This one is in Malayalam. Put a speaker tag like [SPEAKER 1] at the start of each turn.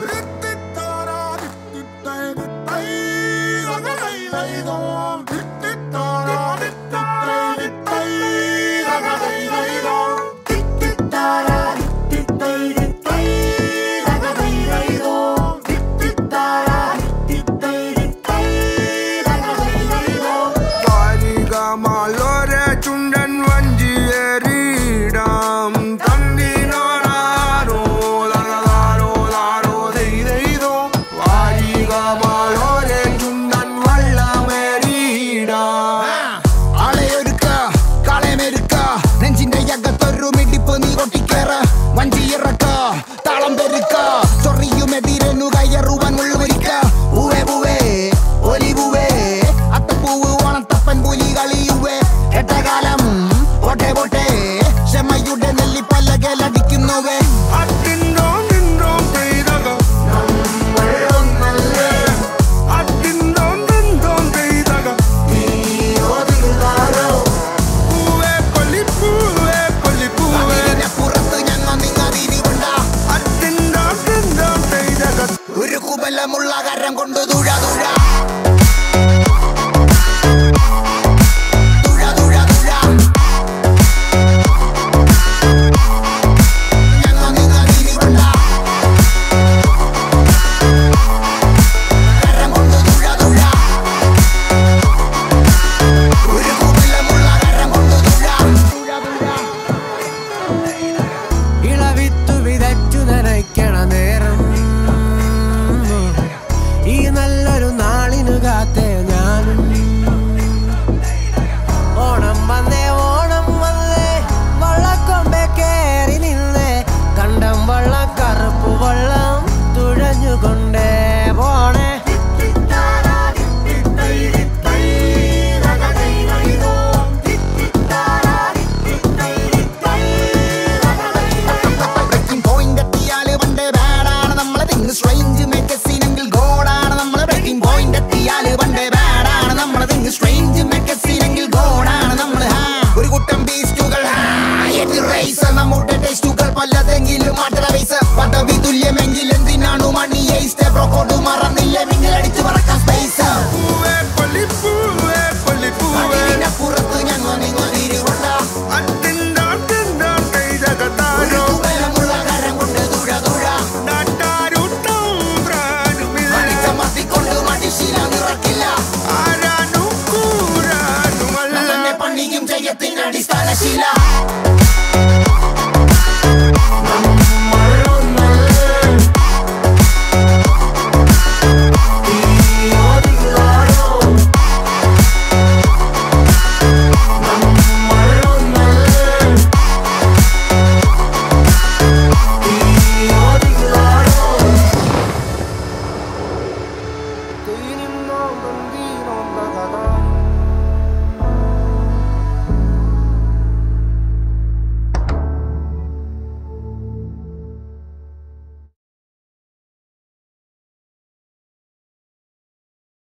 [SPEAKER 1] Brrr. Cuba el amor la agarran cuando dura, dura. പല്ലതെങ്കിലും മാറ്ററ പൈസ പദവി തുല്യമെങ്കിൽ എന്തിനാണു മണി ഏസ്റ്റ് ബ്രോക്കോട്ട് മറന്നില്ല മിന്നലടിച്ച് പറക്കാൻ സ്പേസ് പുറത്ത് ഞങ്ങൾ നിങ്ങൾ തിരുവണ്ട പണിയും ജയത്തിന് അടിസ്ഥാനശീല